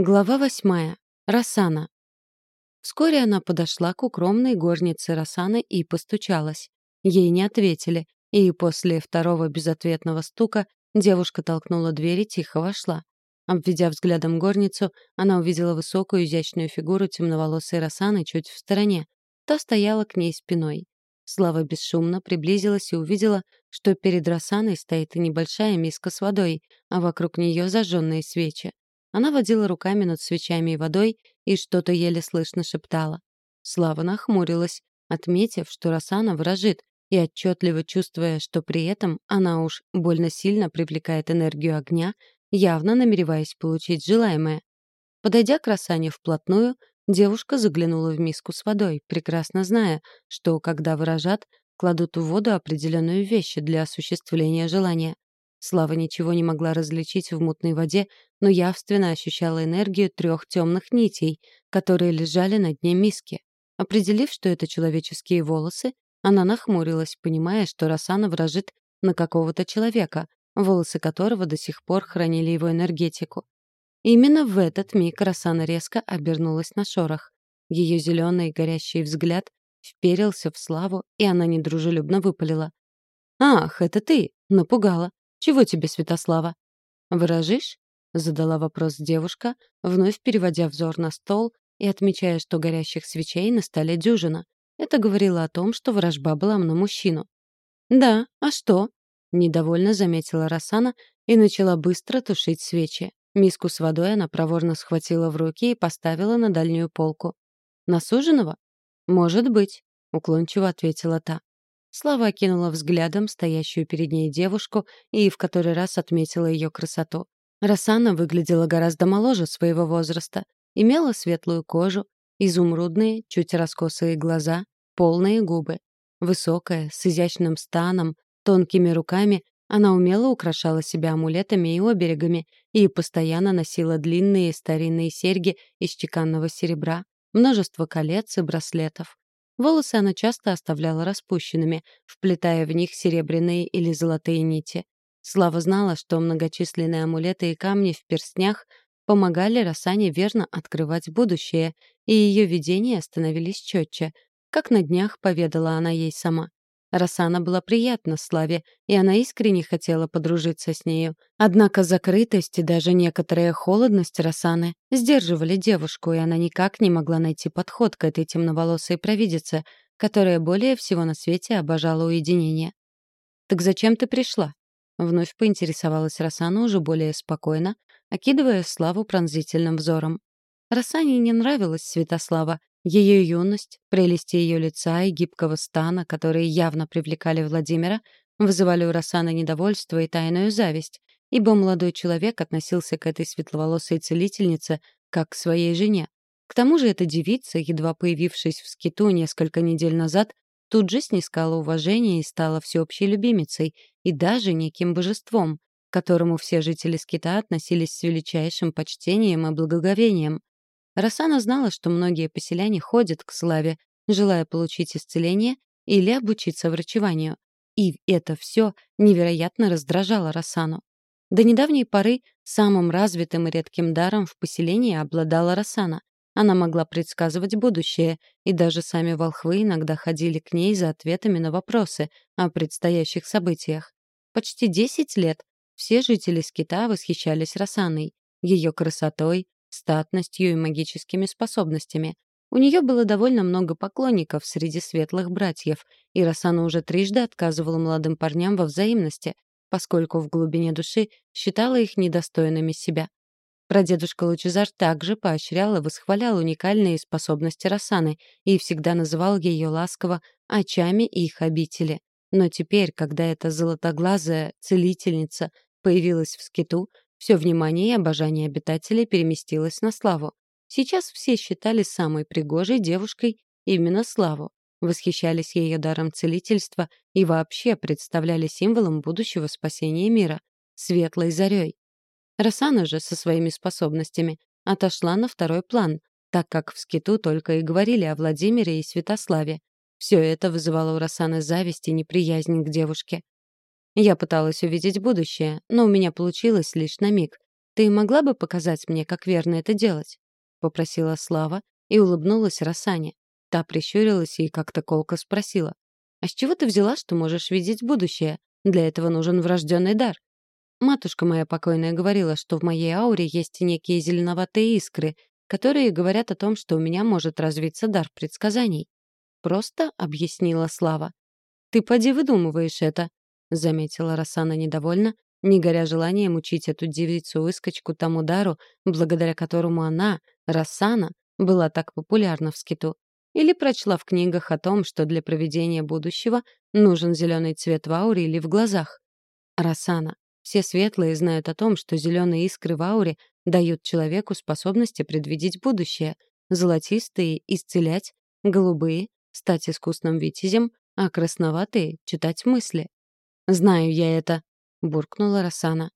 Глава восьмая. Росана. Вскоре она подошла к укромной горнице Росаны и постучалась. Ей не ответили, и после второго безответного стука девушка толкнула дверь и тихо вошла. Обведя взглядом горницу, она увидела высокую изящную фигуру темноволосой Росаны чуть в стороне. Та стояла к ней спиной. Слава бесшумно приблизилась и увидела, что перед Росаной стоит небольшая миска с водой, а вокруг нее зажженные свечи. Она водила руками над свечами и водой и что-то еле слышно шептала. Слава нахмурилась, отметив, что Росана выражит, и отчетливо чувствуя, что при этом она уж больно сильно привлекает энергию огня, явно намереваясь получить желаемое. Подойдя к Росане вплотную, девушка заглянула в миску с водой, прекрасно зная, что, когда выражат, кладут в воду определенную вещь для осуществления желания. Слава ничего не могла различить в мутной воде, но явственно ощущала энергию трех темных нитей, которые лежали на дне миски. Определив, что это человеческие волосы, она нахмурилась, понимая, что Росана вражит на какого-то человека, волосы которого до сих пор хранили его энергетику. Именно в этот миг Росана резко обернулась на шорох. Ее зеленый горящий взгляд вперился в Славу, и она недружелюбно выпалила. «Ах, это ты! Напугала! Чего тебе, Святослава? Выражишь? задала вопрос девушка, вновь переводя взор на стол и отмечая, что горящих свечей на столе дюжина. Это говорило о том, что вражба была на мужчину. «Да, а что?» — недовольно заметила Росана и начала быстро тушить свечи. Миску с водой она проворно схватила в руки и поставила на дальнюю полку. «Насуженного?» «Может быть», — уклончиво ответила та. Слава окинула взглядом стоящую перед ней девушку и в который раз отметила ее красоту. Рассана выглядела гораздо моложе своего возраста, имела светлую кожу, изумрудные, чуть раскосые глаза, полные губы. Высокая, с изящным станом, тонкими руками, она умело украшала себя амулетами и оберегами и постоянно носила длинные старинные серьги из чеканного серебра, множество колец и браслетов. Волосы она часто оставляла распущенными, вплетая в них серебряные или золотые нити. Слава знала, что многочисленные амулеты и камни в перстнях помогали Росане верно открывать будущее, и ее видения становились четче, как на днях поведала она ей сама. Рассана была приятна Славе, и она искренне хотела подружиться с нею. Однако закрытость и даже некоторая холодность Рассаны сдерживали девушку, и она никак не могла найти подход к этой темноволосой провидице, которая более всего на свете обожала уединение. «Так зачем ты пришла?» Вновь поинтересовалась Рассана уже более спокойно, окидывая Славу пронзительным взором. Рассане не нравилась Святослава, ее юность, прелести ее лица и гибкого стана, которые явно привлекали Владимира, вызывали у Рассана недовольство и тайную зависть, ибо молодой человек относился к этой светловолосой целительнице как к своей жене. К тому же эта девица, едва появившись в скиту несколько недель назад, тут же снискала уважение и стала всеобщей любимицей и даже неким божеством, к которому все жители скита относились с величайшим почтением и благоговением. Рассана знала, что многие поселяне ходят к Славе, желая получить исцеление или обучиться врачеванию. И это все невероятно раздражало Рассану. До недавней поры самым развитым и редким даром в поселении обладала Рассана. Она могла предсказывать будущее, и даже сами волхвы иногда ходили к ней за ответами на вопросы о предстоящих событиях. Почти 10 лет все жители Скита восхищались Рассаной, ее красотой, статностью и магическими способностями. У нее было довольно много поклонников среди светлых братьев, и Рассана уже трижды отказывала молодым парням во взаимности, поскольку в глубине души считала их недостойными себя. Прадедушка Лучезар также поощрял и восхвалял уникальные способности Рассаны и всегда называл ее ласково «очами их обители». Но теперь, когда эта золотоглазая целительница появилась в скиту, все внимание и обожание обитателей переместилось на Славу. Сейчас все считали самой пригожей девушкой именно Славу, восхищались ее даром целительства и вообще представляли символом будущего спасения мира — светлой зарей. Рассана же со своими способностями отошла на второй план, так как в скиту только и говорили о Владимире и Святославе. Все это вызывало у Рассаны зависть и неприязнь к девушке. Я пыталась увидеть будущее, но у меня получилось лишь на миг. ты могла бы показать мне, как верно это делать?» — попросила Слава и улыбнулась Рассане. Та прищурилась и как-то колко спросила. «А с чего ты взяла, что можешь видеть будущее? Для этого нужен врожденный дар». Матушка моя покойная говорила, что в моей ауре есть некие зеленоватые искры, которые говорят о том, что у меня может развиться дар предсказаний. Просто объяснила Слава. «Ты поди выдумываешь это», — заметила Рассана недовольно, не горя желанием учить эту девицу-выскочку тому дару, благодаря которому она, Рассана, была так популярна в скиту. Или прочла в книгах о том, что для проведения будущего нужен зеленый цвет в ауре или в глазах. Рассана. Все светлые знают о том, что зеленые искры в ауре дают человеку способности предвидеть будущее. Золотистые — исцелять, голубые — стать искусным витязем, а красноватые — читать мысли. «Знаю я это», — буркнула Рассана.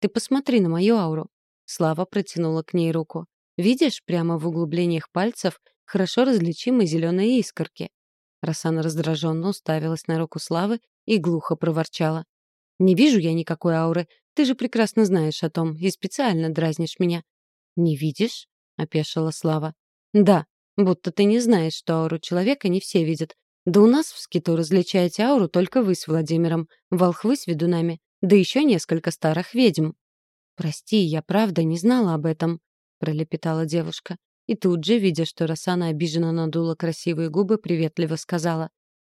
«Ты посмотри на мою ауру». Слава протянула к ней руку. «Видишь, прямо в углублениях пальцев хорошо различимы зеленые искорки». Рассана раздраженно уставилась на руку Славы и глухо проворчала. «Не вижу я никакой ауры. Ты же прекрасно знаешь о том и специально дразнишь меня». «Не видишь?» — опешила Слава. «Да, будто ты не знаешь, что ауру человека не все видят. Да у нас в скиту различаете ауру только вы с Владимиром, волхвы с ведунами, да еще несколько старых ведьм». «Прости, я правда не знала об этом», — пролепетала девушка. И тут же, видя, что Росана обиженно надула красивые губы, приветливо сказала.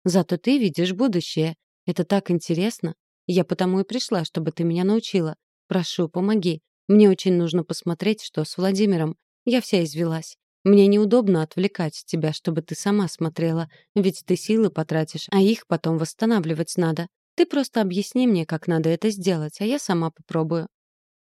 «Зато ты видишь будущее. Это так интересно. Я потому и пришла, чтобы ты меня научила. Прошу, помоги. Мне очень нужно посмотреть, что с Владимиром. Я вся извелась. Мне неудобно отвлекать тебя, чтобы ты сама смотрела, ведь ты силы потратишь, а их потом восстанавливать надо. Ты просто объясни мне, как надо это сделать, а я сама попробую».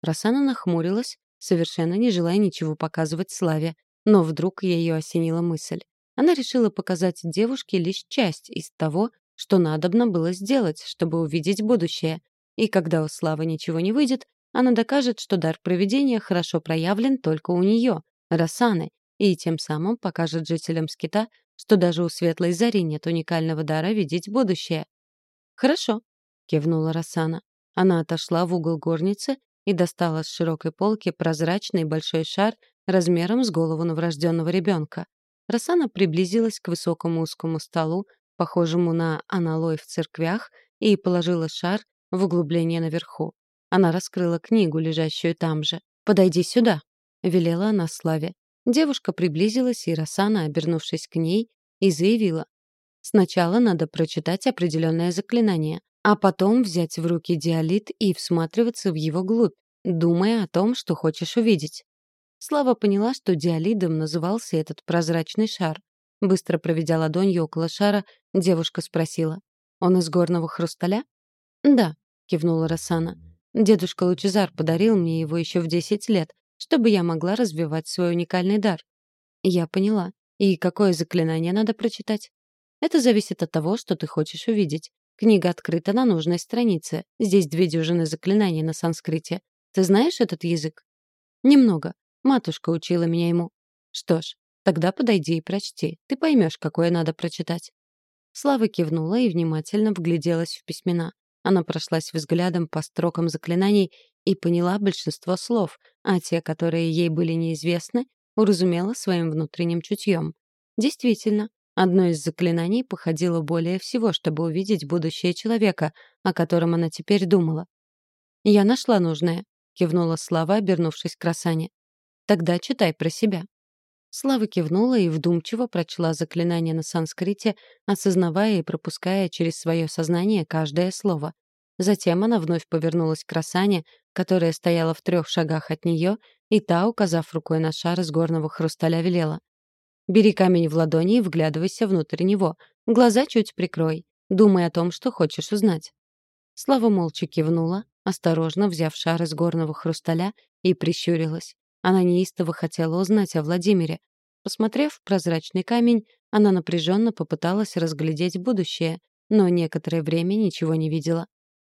Росана нахмурилась, совершенно не желая ничего показывать Славе, но вдруг ее осенила мысль. Она решила показать девушке лишь часть из того, что надобно было сделать, чтобы увидеть будущее. И когда у Славы ничего не выйдет, она докажет, что дар провидения хорошо проявлен только у нее, Рассаны, и тем самым покажет жителям Скита, что даже у Светлой Зари нет уникального дара видеть будущее. «Хорошо», — кивнула Рассана. Она отошла в угол горницы и достала с широкой полки прозрачный большой шар размером с голову новорожденного ребенка. Рассана приблизилась к высокому узкому столу, похожему на аналой в церквях, и положила шар в углубление наверху. Она раскрыла книгу, лежащую там же. «Подойди сюда», — велела она Славе. Девушка приблизилась, и Рассана, обернувшись к ней, и заявила. «Сначала надо прочитать определенное заклинание, а потом взять в руки диалит и всматриваться в его глубь, думая о том, что хочешь увидеть». Слава поняла, что диалидом назывался этот прозрачный шар. Быстро проведя ладонью около шара, девушка спросила. «Он из горного хрусталя?» «Да», — кивнула Рассана. «Дедушка Лучезар подарил мне его еще в десять лет, чтобы я могла развивать свой уникальный дар». «Я поняла. И какое заклинание надо прочитать?» «Это зависит от того, что ты хочешь увидеть. Книга открыта на нужной странице. Здесь две дюжины заклинаний на санскрите. Ты знаешь этот язык?» «Немного. Матушка учила меня ему». «Что ж, Тогда подойди и прочти. Ты поймешь, какое надо прочитать». Слава кивнула и внимательно вгляделась в письмена. Она прошлась взглядом по строкам заклинаний и поняла большинство слов, а те, которые ей были неизвестны, уразумела своим внутренним чутьем. Действительно, одно из заклинаний походило более всего, чтобы увидеть будущее человека, о котором она теперь думала. «Я нашла нужное», — кивнула Слава, обернувшись к Росане. «Тогда читай про себя». Слава кивнула и вдумчиво прочла заклинание на санскрите, осознавая и пропуская через свое сознание каждое слово. Затем она вновь повернулась к Росане, которая стояла в трех шагах от нее, и та, указав рукой на шар из горного хрусталя, велела. «Бери камень в ладони и вглядывайся внутрь него. Глаза чуть прикрой. Думай о том, что хочешь узнать». Слава молча кивнула, осторожно взяв шар из горного хрусталя, и прищурилась. Она неистово хотела узнать о Владимире. Посмотрев в прозрачный камень, она напряженно попыталась разглядеть будущее, но некоторое время ничего не видела.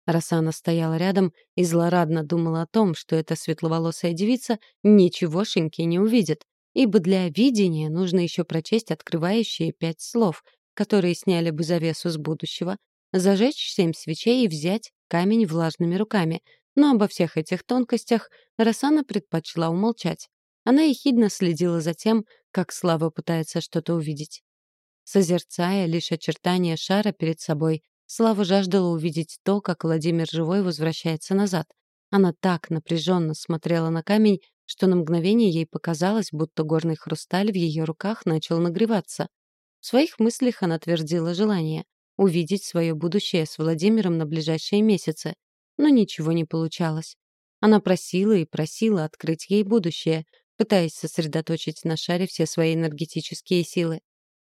Рассана стояла рядом и злорадно думала о том, что эта светловолосая девица ничегошеньки не увидит, ибо для видения нужно еще прочесть открывающие пять слов, которые сняли бы завесу с будущего, зажечь семь свечей и взять камень влажными руками, Но обо всех этих тонкостях Рассана предпочла умолчать. Она ехидно следила за тем, как Слава пытается что-то увидеть. Созерцая лишь очертания шара перед собой, Слава жаждала увидеть то, как Владимир Живой возвращается назад. Она так напряженно смотрела на камень, что на мгновение ей показалось, будто горный хрусталь в ее руках начал нагреваться. В своих мыслях она твердила желание — увидеть свое будущее с Владимиром на ближайшие месяцы. Но ничего не получалось. Она просила и просила открыть ей будущее, пытаясь сосредоточить на шаре все свои энергетические силы.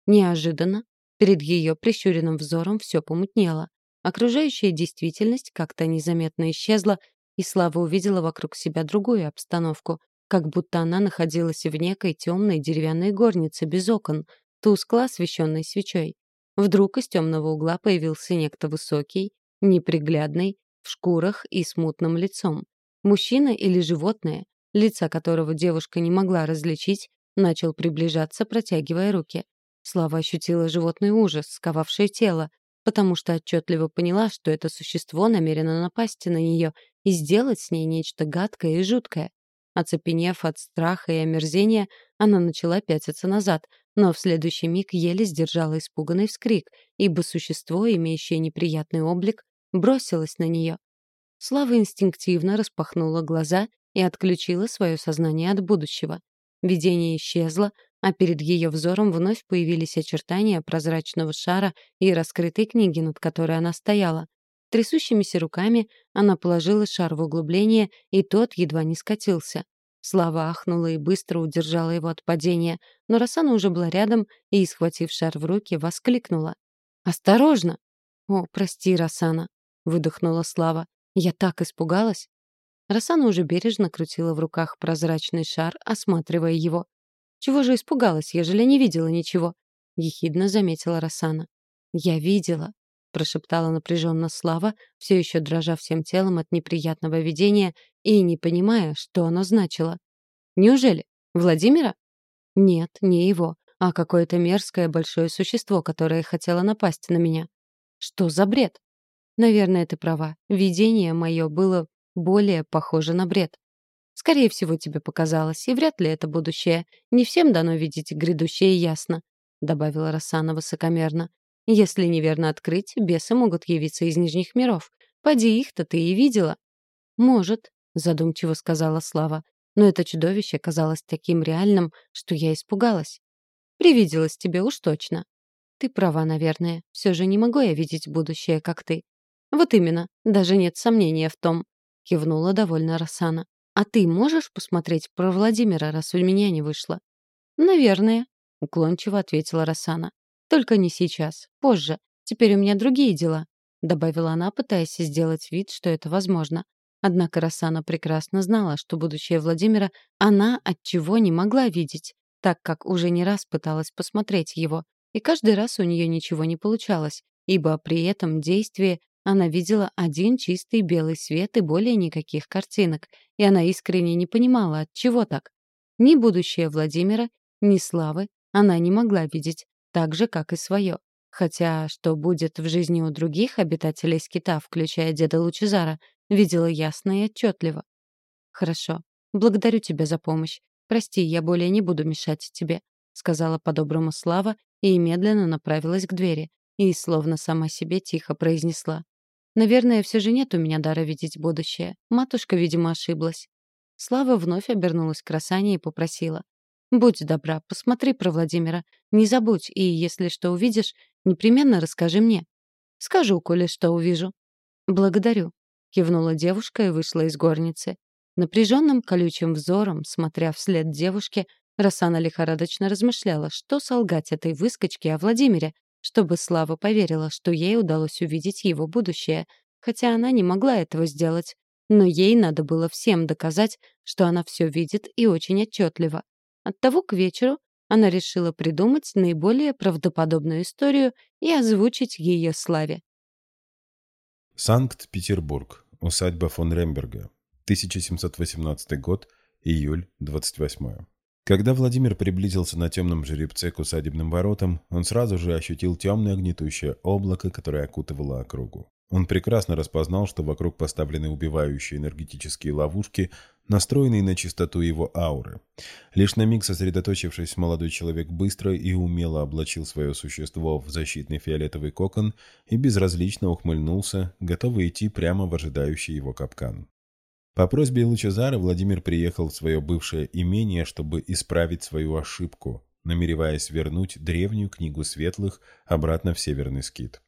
Неожиданно перед ее прищуренным взором все помутнело. Окружающая действительность как-то незаметно исчезла, и Слава увидела вокруг себя другую обстановку, как будто она находилась в некой темной деревянной горнице без окон, тускло освещенной свечой. Вдруг из темного угла появился некто высокий, неприглядный, в шкурах и смутным лицом. Мужчина или животное, лица которого девушка не могла различить, начал приближаться, протягивая руки. Слава ощутила животный ужас, сковавший тело, потому что отчетливо поняла, что это существо намерено напасть на нее и сделать с ней нечто гадкое и жуткое. Оцепенев от страха и омерзения, она начала пятиться назад, но в следующий миг еле сдержала испуганный вскрик, ибо существо, имеющее неприятный облик, бросилось на нее. Слава инстинктивно распахнула глаза и отключила свое сознание от будущего. Видение исчезло, а перед ее взором вновь появились очертания прозрачного шара и раскрытой книги, над которой она стояла. Трясущимися руками она положила шар в углубление, и тот едва не скатился. Слава ахнула и быстро удержала его от падения, но Рассана уже была рядом и, схватив шар в руки, воскликнула. «Осторожно!» «О, прости, Рассана!» — выдохнула Слава. «Я так испугалась!» Рассана уже бережно крутила в руках прозрачный шар, осматривая его. «Чего же испугалась, ежели не видела ничего?» — ехидно заметила Рассана. «Я видела», прошептала напряженно Слава, все еще дрожа всем телом от неприятного видения и не понимая, что оно значило. «Неужели? Владимира?» «Нет, не его, а какое-то мерзкое большое существо, которое хотело напасть на меня. Что за бред?» «Наверное, ты права. Видение мое было более похоже на бред. Скорее всего, тебе показалось, и вряд ли это будущее. Не всем дано видеть грядущее ясно», — добавила Рассана высокомерно. Если неверно открыть, бесы могут явиться из Нижних миров. Поди их-то ты и видела». «Может», — задумчиво сказала Слава. «Но это чудовище казалось таким реальным, что я испугалась». «Привиделось тебе уж точно». «Ты права, наверное. Все же не могу я видеть будущее, как ты». «Вот именно. Даже нет сомнения в том», — кивнула довольно Рассана. «А ты можешь посмотреть про Владимира, раз у меня не вышло?» «Наверное», — уклончиво ответила Рассана. Только не сейчас, позже. Теперь у меня другие дела», — добавила она, пытаясь сделать вид, что это возможно. Однако Рассана прекрасно знала, что будущее Владимира она от чего не могла видеть, так как уже не раз пыталась посмотреть его, и каждый раз у нее ничего не получалось, ибо при этом действии она видела один чистый белый свет и более никаких картинок, и она искренне не понимала, от чего так. Ни будущее Владимира, ни славы она не могла видеть, так же, как и свое. Хотя, что будет в жизни у других обитателей скита, включая деда Лучезара, видела ясно и отчетливо. «Хорошо. Благодарю тебя за помощь. Прости, я более не буду мешать тебе», — сказала по-доброму Слава и медленно направилась к двери, и, словно сама себе, тихо произнесла. «Наверное, все же нет у меня дара видеть будущее. Матушка, видимо, ошиблась». Слава вновь обернулась к Росане и попросила. Будь добра, посмотри про Владимира. Не забудь, и если что увидишь, непременно расскажи мне. Скажу, коли что увижу. Благодарю, кивнула девушка и вышла из горницы. Напряженным колючим взором, смотря вслед девушке, Рассана лихорадочно размышляла, что солгать этой выскочке о Владимире, чтобы Слава поверила, что ей удалось увидеть его будущее, хотя она не могла этого сделать. Но ей надо было всем доказать, что она все видит и очень отчетливо. Оттого к вечеру она решила придумать наиболее правдоподобную историю и озвучить ее славе. Санкт-Петербург. Усадьба фон Ремберга. 1718 год. Июль 28. Когда Владимир приблизился на темном жеребце к усадебным воротам, он сразу же ощутил темное гнетущее облако, которое окутывало округу. Он прекрасно распознал, что вокруг поставлены убивающие энергетические ловушки, настроенные на чистоту его ауры. Лишь на миг сосредоточившись, молодой человек быстро и умело облачил свое существо в защитный фиолетовый кокон и безразлично ухмыльнулся, готовый идти прямо в ожидающий его капкан. По просьбе Лучезара Владимир приехал в свое бывшее имение, чтобы исправить свою ошибку, намереваясь вернуть древнюю книгу светлых обратно в Северный Скит.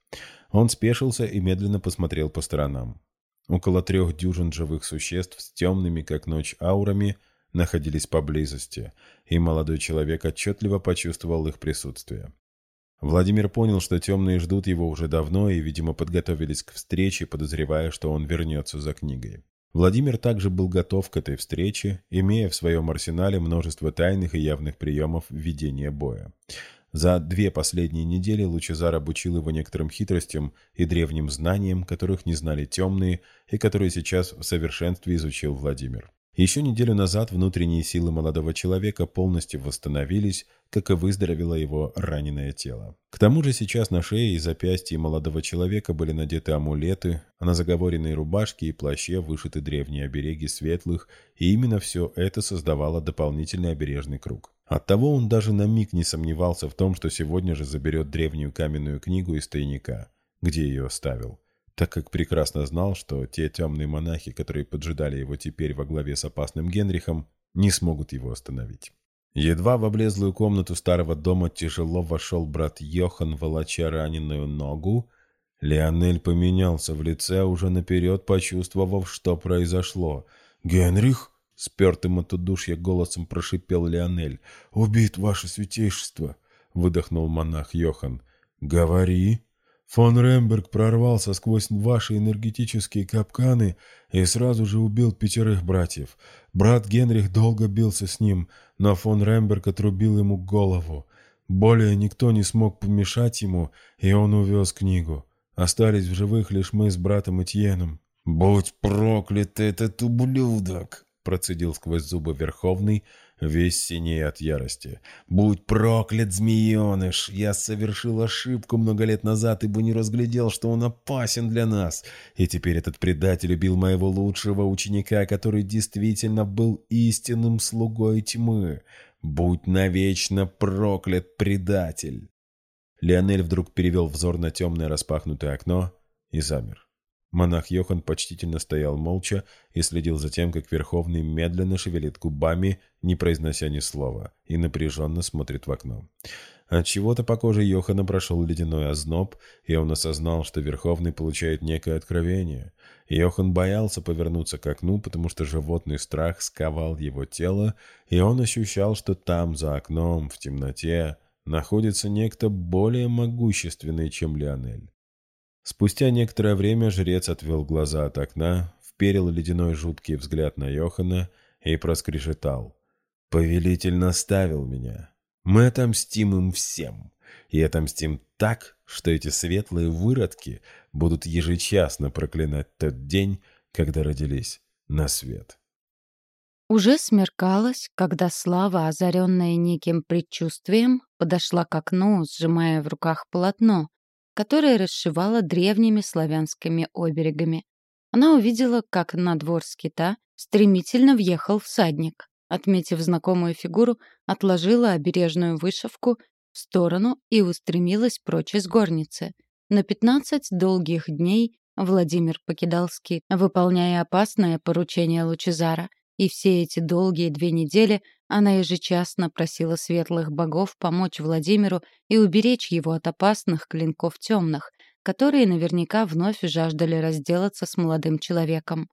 Он спешился и медленно посмотрел по сторонам. Около трех дюжин живых существ с темными, как ночь, аурами находились поблизости, и молодой человек отчетливо почувствовал их присутствие. Владимир понял, что темные ждут его уже давно и, видимо, подготовились к встрече, подозревая, что он вернется за книгой. Владимир также был готов к этой встрече, имея в своем арсенале множество тайных и явных приемов ведения боя. За две последние недели Лучезар обучил его некоторым хитростям и древним знаниям, которых не знали темные, и которые сейчас в совершенстве изучил Владимир. Еще неделю назад внутренние силы молодого человека полностью восстановились, как и выздоровело его раненое тело. К тому же сейчас на шее и запястье молодого человека были надеты амулеты, а на заговоренной рубашке и плаще вышиты древние обереги светлых, и именно все это создавало дополнительный обережный круг. Оттого он даже на миг не сомневался в том, что сегодня же заберет древнюю каменную книгу из тайника, где ее оставил так как прекрасно знал, что те темные монахи, которые поджидали его теперь во главе с опасным Генрихом, не смогут его остановить. Едва в облезлую комнату старого дома тяжело вошел брат Йохан, волоча раненую ногу, Леонель поменялся в лице, уже наперед почувствовав, что произошло. «Генрих?» — спертым от удушья голосом прошипел Леонель. «Убит, ваше святейшество!» — выдохнул монах Йохан. «Говори!» Фон Ремберг прорвался сквозь ваши энергетические капканы и сразу же убил пятерых братьев. Брат Генрих долго бился с ним, но фон Ремберг отрубил ему голову. Более никто не смог помешать ему, и он увез книгу. Остались в живых лишь мы с братом Этьеном. «Будь проклят этот ублюдок!» процедил сквозь зубы Верховный, весь синий от ярости. «Будь проклят, змееныш! Я совершил ошибку много лет назад, ибо не разглядел, что он опасен для нас. И теперь этот предатель убил моего лучшего ученика, который действительно был истинным слугой тьмы. Будь навечно проклят, предатель!» Леонель вдруг перевел взор на темное распахнутое окно и замер. Монах Йохан почтительно стоял молча и следил за тем, как Верховный медленно шевелит губами, не произнося ни слова, и напряженно смотрит в окно. От чего-то по коже Йохана прошел ледяной озноб, и он осознал, что Верховный получает некое откровение. Йохан боялся повернуться к окну, потому что животный страх сковал его тело, и он ощущал, что там, за окном, в темноте, находится некто более могущественный, чем Леонель. Спустя некоторое время жрец отвел глаза от окна, вперил ледяной жуткий взгляд на Йохана и проскрешетал. «Повелитель наставил меня. Мы отомстим им всем. И отомстим так, что эти светлые выродки будут ежечасно проклинать тот день, когда родились на свет». Уже смеркалось, когда Слава, озаренная неким предчувствием, подошла к окну, сжимая в руках полотно, которое расшивала древними славянскими оберегами. Она увидела, как на двор скита стремительно въехал всадник. Отметив знакомую фигуру, отложила обережную вышивку в сторону и устремилась прочь из горницы. На пятнадцать долгих дней Владимир покидал скит, выполняя опасное поручение Лучезара. И все эти долгие две недели она ежечасно просила светлых богов помочь Владимиру и уберечь его от опасных клинков темных, которые наверняка вновь жаждали разделаться с молодым человеком.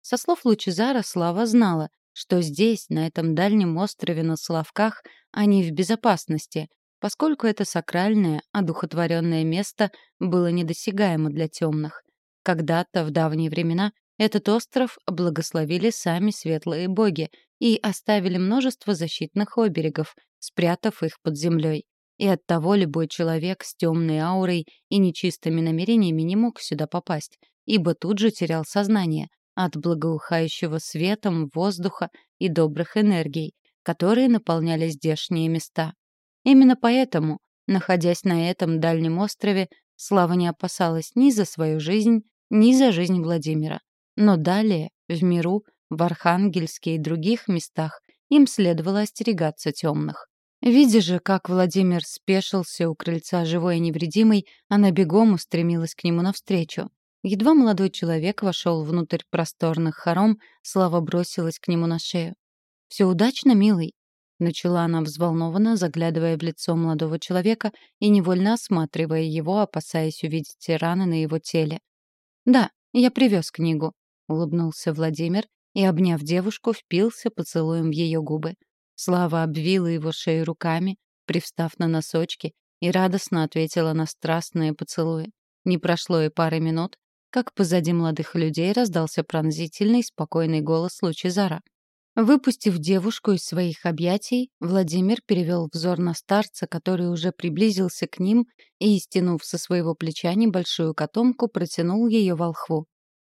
Со слов Лучезара Слава знала, что здесь, на этом дальнем острове на Славках, они в безопасности, поскольку это сакральное, одухотворенное место было недосягаемо для темных. Когда-то, в давние времена, этот остров благословили сами светлые боги и оставили множество защитных оберегов, спрятав их под землей. И оттого любой человек с темной аурой и нечистыми намерениями не мог сюда попасть, ибо тут же терял сознание от благоухающего светом воздуха и добрых энергий, которые наполняли здешние места. Именно поэтому, находясь на этом дальнем острове, Слава не опасалась ни за свою жизнь, ни за жизнь Владимира. Но далее, в миру, в Архангельске и других местах, им следовало остерегаться темных. Видя же, как Владимир спешился у крыльца живой и невредимой, она бегом устремилась к нему навстречу. Едва молодой человек вошел внутрь просторных хором, Слава бросилась к нему на шею. «Все удачно, милый?» Начала она взволнованно, заглядывая в лицо молодого человека и невольно осматривая его, опасаясь увидеть раны на его теле. «Да, я привез книгу», — улыбнулся Владимир и, обняв девушку, впился поцелуем в ее губы. Слава обвила его шею руками, привстав на носочки, и радостно ответила на страстные поцелуи. Не прошло и пары минут, как позади молодых людей раздался пронзительный, спокойный голос Лучезара. Выпустив девушку из своих объятий, Владимир перевел взор на старца, который уже приблизился к ним и, стянув со своего плеча небольшую котомку, протянул ее волхву.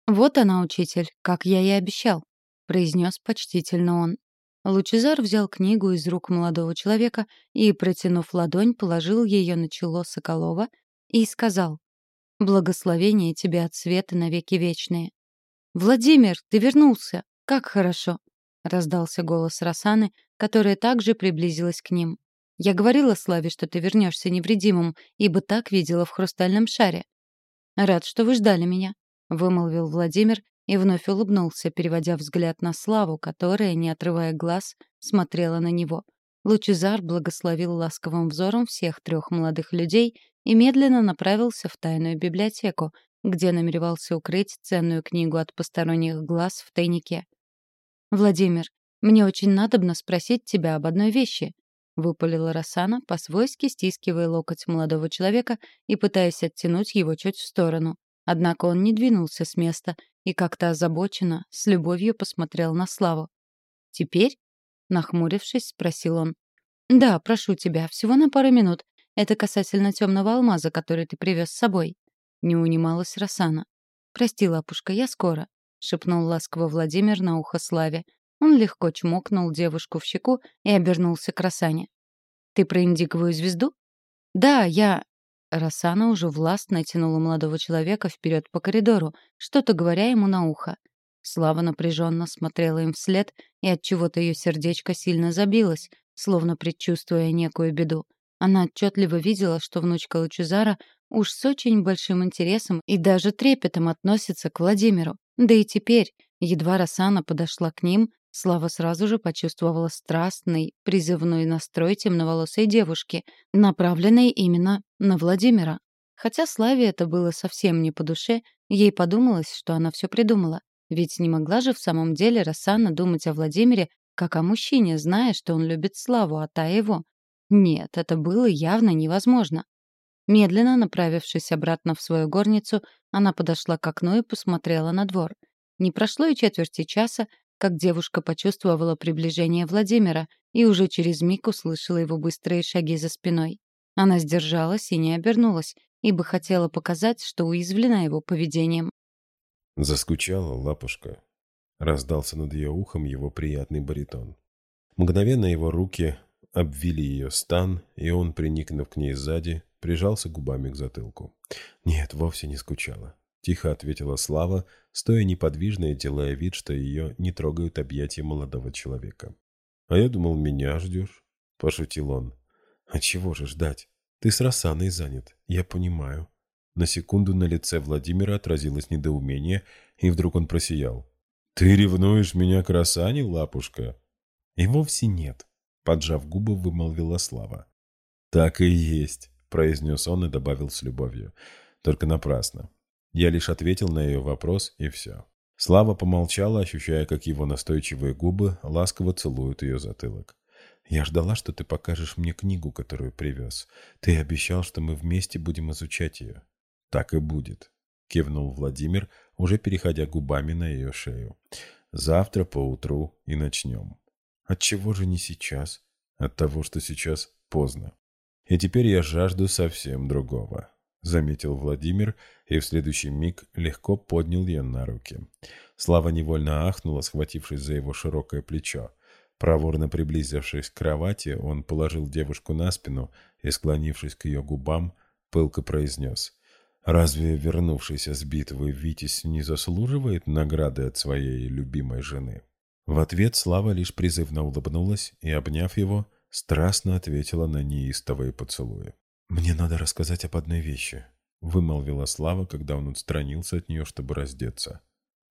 «Вот она, учитель, как я и обещал», — произнес почтительно он. Лучезар взял книгу из рук молодого человека и, протянув ладонь, положил ее на чело Соколова и сказал «Благословение тебе от света навеки вечные». «Владимир, ты вернулся! Как хорошо!» — раздался голос Росаны, которая также приблизилась к ним. «Я говорила Славе, что ты вернешься невредимым, ибо так видела в хрустальном шаре». «Рад, что вы ждали меня», — вымолвил Владимир и вновь улыбнулся, переводя взгляд на Славу, которая, не отрывая глаз, смотрела на него. Лучезар благословил ласковым взором всех трех молодых людей и медленно направился в тайную библиотеку, где намеревался укрыть ценную книгу от посторонних глаз в тайнике. «Владимир, мне очень надобно спросить тебя об одной вещи», — выпалила Рассана, по-свойски стискивая локоть молодого человека и пытаясь оттянуть его чуть в сторону. Однако он не двинулся с места и как-то озабоченно, с любовью посмотрел на Славу. «Теперь?» — нахмурившись, спросил он. «Да, прошу тебя, всего на пару минут. Это касательно темного алмаза, который ты привез с собой». Не унималась Рассана. «Прости, лапушка, я скоро. — шепнул ласково Владимир на ухо Славе. Он легко чмокнул девушку в щеку и обернулся к Росане. «Ты про индиговую звезду?» «Да, я...» Росана уже властно тянула молодого человека вперед по коридору, что-то говоря ему на ухо. Слава напряженно смотрела им вслед, и от чего то ее сердечко сильно забилось, словно предчувствуя некую беду. Она отчетливо видела, что внучка Лучезара уж с очень большим интересом и даже трепетом относится к Владимиру. Да и теперь, едва Росана подошла к ним, Слава сразу же почувствовала страстный, призывной настрой темноволосой девушки, направленный именно на Владимира. Хотя Славе это было совсем не по душе, ей подумалось, что она все придумала. Ведь не могла же в самом деле Рассана думать о Владимире как о мужчине, зная, что он любит Славу, а та его. Нет, это было явно невозможно. Медленно направившись обратно в свою горницу, она подошла к окну и посмотрела на двор. Не прошло и четверти часа, как девушка почувствовала приближение Владимира и уже через миг услышала его быстрые шаги за спиной. Она сдержалась и не обернулась, ибо хотела показать, что уязвлена его поведением. «Заскучала лапушка», — раздался над ее ухом его приятный баритон. Мгновенно его руки обвили ее стан, и он, приникнув к ней сзади, прижался губами к затылку. «Нет, вовсе не скучала», — тихо ответила Слава, стоя неподвижно и делая вид, что ее не трогают объятия молодого человека. «А я думал, меня ждешь», — пошутил он. «А чего же ждать? Ты с Рассаной занят, я понимаю». На секунду на лице Владимира отразилось недоумение, и вдруг он просиял. «Ты ревнуешь меня к Рассане, лапушка?» «И вовсе нет», — поджав губы, вымолвила Слава. «Так и есть», — произнес он и добавил с любовью. «Только напрасно. Я лишь ответил на ее вопрос, и все». Слава помолчала, ощущая, как его настойчивые губы ласково целуют ее затылок. «Я ждала, что ты покажешь мне книгу, которую привез. Ты обещал, что мы вместе будем изучать ее». «Так и будет», — кивнул Владимир, уже переходя губами на ее шею. «Завтра поутру и начнем». «От чего же не сейчас?» «От того, что сейчас поздно». И теперь я жажду совсем другого», — заметил Владимир и в следующий миг легко поднял ее на руки. Слава невольно ахнула, схватившись за его широкое плечо. Проворно приблизившись к кровати, он положил девушку на спину и, склонившись к ее губам, пылко произнес. Разве вернувшийся с битвы Витязь не заслуживает награды от своей любимой жены? В ответ Слава лишь призывно улыбнулась и, обняв его, страстно ответила на неистовые поцелуи. «Мне надо рассказать об одной вещи», — вымолвила Слава, когда он отстранился от нее, чтобы раздеться.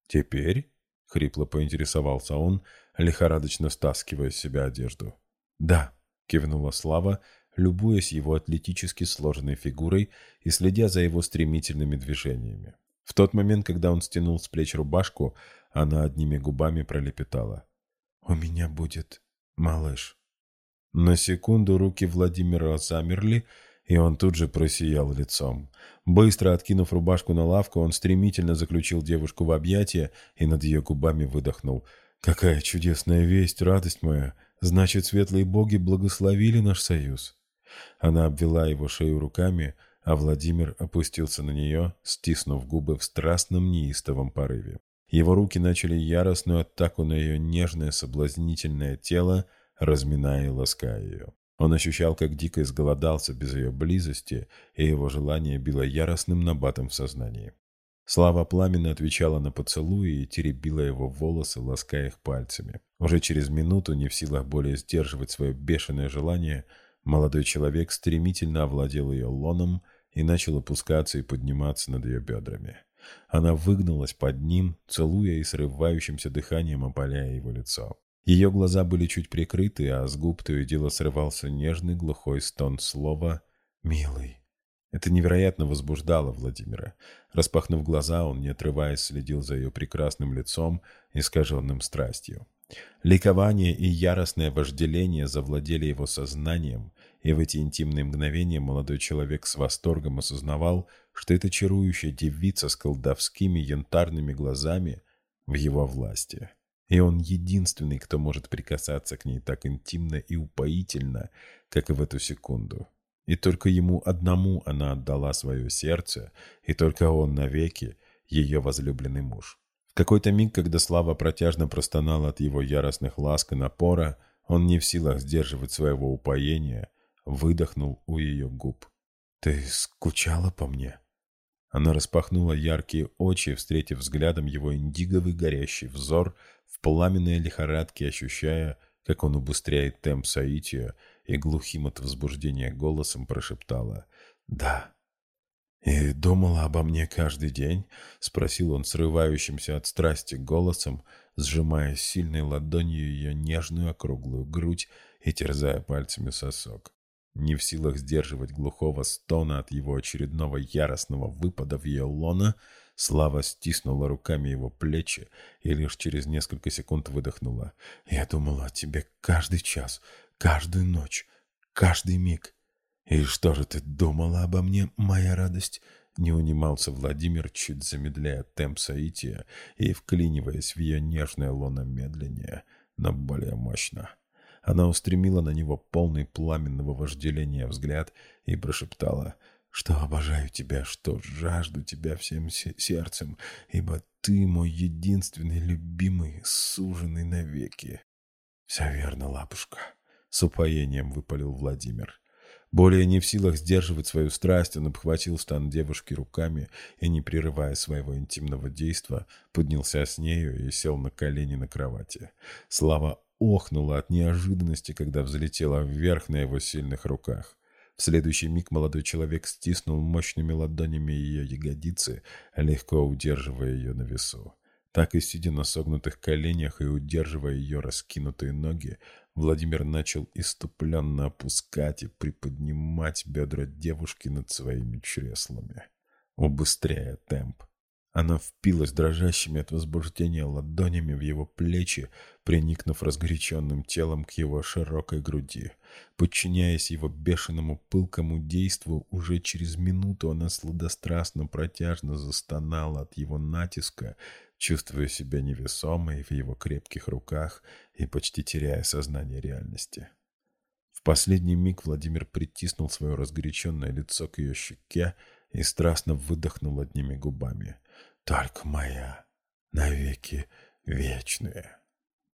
«Теперь?» — хрипло поинтересовался он, лихорадочно стаскивая с себя одежду. «Да», — кивнула Слава, любуясь его атлетически сложенной фигурой и следя за его стремительными движениями. В тот момент, когда он стянул с плеч рубашку, она одними губами пролепетала. «У меня будет малыш». На секунду руки Владимира замерли, и он тут же просиял лицом. Быстро откинув рубашку на лавку, он стремительно заключил девушку в объятия и над ее губами выдохнул. «Какая чудесная весть, радость моя! Значит, светлые боги благословили наш союз!» Она обвела его шею руками, а Владимир опустился на нее, стиснув губы в страстном неистовом порыве. Его руки начали яростную атаку на ее нежное соблазнительное тело, разминая и лаская ее. Он ощущал, как дико изголодался без ее близости, и его желание било яростным набатом в сознании. Слава пламенно отвечала на поцелуи и теребила его волосы, лаская их пальцами. Уже через минуту, не в силах более сдерживать свое бешеное желание, молодой человек стремительно овладел ее лоном и начал опускаться и подниматься над ее бедрами. Она выгнулась под ним, целуя и срывающимся дыханием опаляя его лицо. Ее глаза были чуть прикрыты, а с губ то и дело срывался нежный глухой стон слова «милый». Это невероятно возбуждало Владимира. Распахнув глаза, он, не отрываясь, следил за ее прекрасным лицом, искаженным страстью. Ликование и яростное вожделение завладели его сознанием, и в эти интимные мгновения молодой человек с восторгом осознавал, что эта чарующая девица с колдовскими янтарными глазами в его власти и он единственный, кто может прикасаться к ней так интимно и упоительно, как и в эту секунду. И только ему одному она отдала свое сердце, и только он навеки ее возлюбленный муж. В какой-то миг, когда Слава протяжно простонала от его яростных ласк и напора, он не в силах сдерживать своего упоения, выдохнул у ее губ. «Ты скучала по мне?» Она распахнула яркие очи, встретив взглядом его индиговый горящий взор, в пламенной лихорадке ощущая, как он убыстряет темп соития, и глухим от возбуждения голосом прошептала «Да». «И думала обо мне каждый день?» — спросил он срывающимся от страсти голосом, сжимая сильной ладонью ее нежную округлую грудь и терзая пальцами сосок. Не в силах сдерживать глухого стона от его очередного яростного выпада в ее лона, Слава стиснула руками его плечи и лишь через несколько секунд выдохнула. «Я думала о тебе каждый час, каждую ночь, каждый миг. И что же ты думала обо мне, моя радость?» Не унимался Владимир, чуть замедляя темп соития и вклиниваясь в ее нежное лоно медленнее, но более мощно. Она устремила на него полный пламенного вожделения взгляд и прошептала — что обожаю тебя, что жажду тебя всем сердцем, ибо ты мой единственный любимый, суженный навеки. Все верно, лапушка, с упоением выпалил Владимир. Более не в силах сдерживать свою страсть, он обхватил стан девушки руками и, не прерывая своего интимного действа, поднялся с нею и сел на колени на кровати. Слава охнула от неожиданности, когда взлетела вверх на его сильных руках. В следующий миг молодой человек стиснул мощными ладонями ее ягодицы, легко удерживая ее на весу. Так и сидя на согнутых коленях и удерживая ее раскинутые ноги, Владимир начал иступленно опускать и приподнимать бедра девушки над своими чреслами, убыстряя темп. Она впилась дрожащими от возбуждения ладонями в его плечи, приникнув разгоряченным телом к его широкой груди. Подчиняясь его бешеному пылкому действу, уже через минуту она сладострастно протяжно застонала от его натиска, чувствуя себя невесомой в его крепких руках и почти теряя сознание реальности. В последний миг Владимир притиснул свое разгоряченное лицо к ее щеке и страстно выдохнул одними губами — только моя навеки вечная.